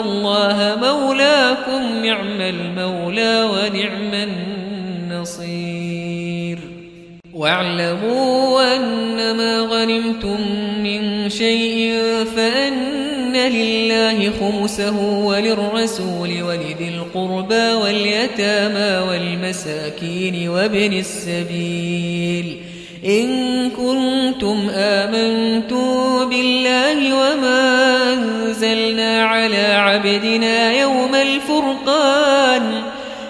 الله مولاكم نعم المولى ونعم النصير. واعلموا أنما غنمتم من شيء فأن لله خمسه وللرسول ولذي القربى واليتامى والمساكين وابن السبيل. إن كنتم آمنتم على عبدنا يوم الفرقان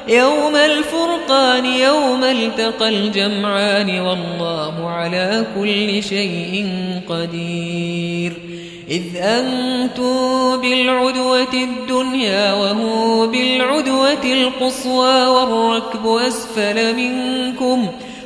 يوم الفرقان يوم التقى الجمعان. والله على كل شيء قدير. إذ أنتم بالعدوة الدنيا وهو بالعدوة القصوى والركب أسفل منكم.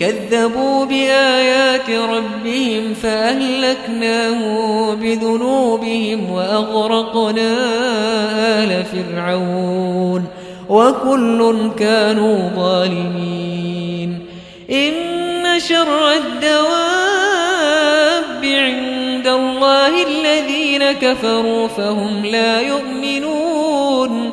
كذبوا بآيات ربهم فأهلكناهم بذنوبهم وأغرقنا آل فرعون وكل كانوا ظالمين. إن شر الدواب عند الله الذين كفروا فهم لا يؤمنون.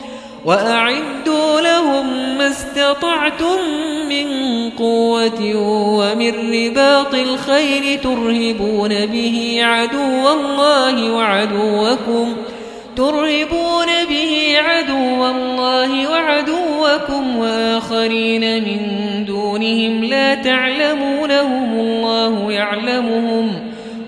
وأعدوا لهم ما استطعتم من قوة ومن رباط الخير ترهبون به عدو الله وعدوكم ترهبون به عدو الله وعدوكم وآخرين من دونهم لا تعلمونهم الله يعلمهم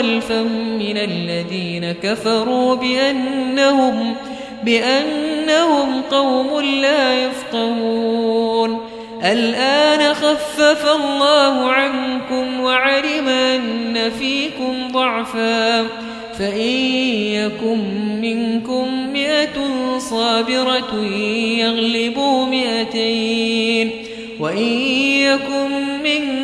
ألفا من الذين كفروا بأنهم بأنهم قوم لا يفقهون. الآن خفف الله عنكم وعلم أن فيكم ضعفا. فإن يكن منكم مئة صابرة يغلبوا مئتين. وإن يكن منكم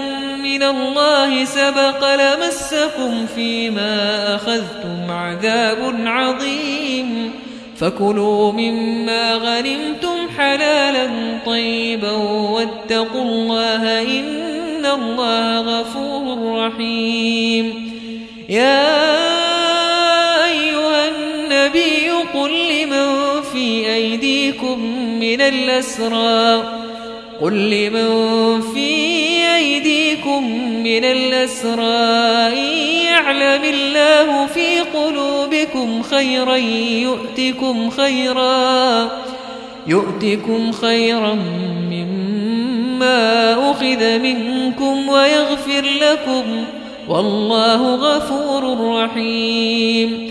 من الله سبق لمسكم فيما أخذتم عذاب عظيم فكلوا مما غنمتم حلالا طيبا واتقوا الله إن الله غفور رحيم يا أيها النبي قل لمن في أيديكم من الأسرى قل لمن في أيديكم من الأسرى يعلم الله في قلوبكم خيرا يؤتكم خيرا يؤتكم خيرا مما أخذ منكم ويغفر لكم والله غفور رحيم.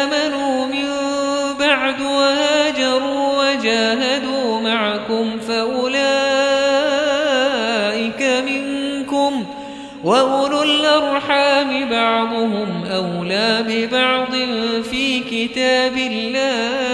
ببعض في كتاب الله.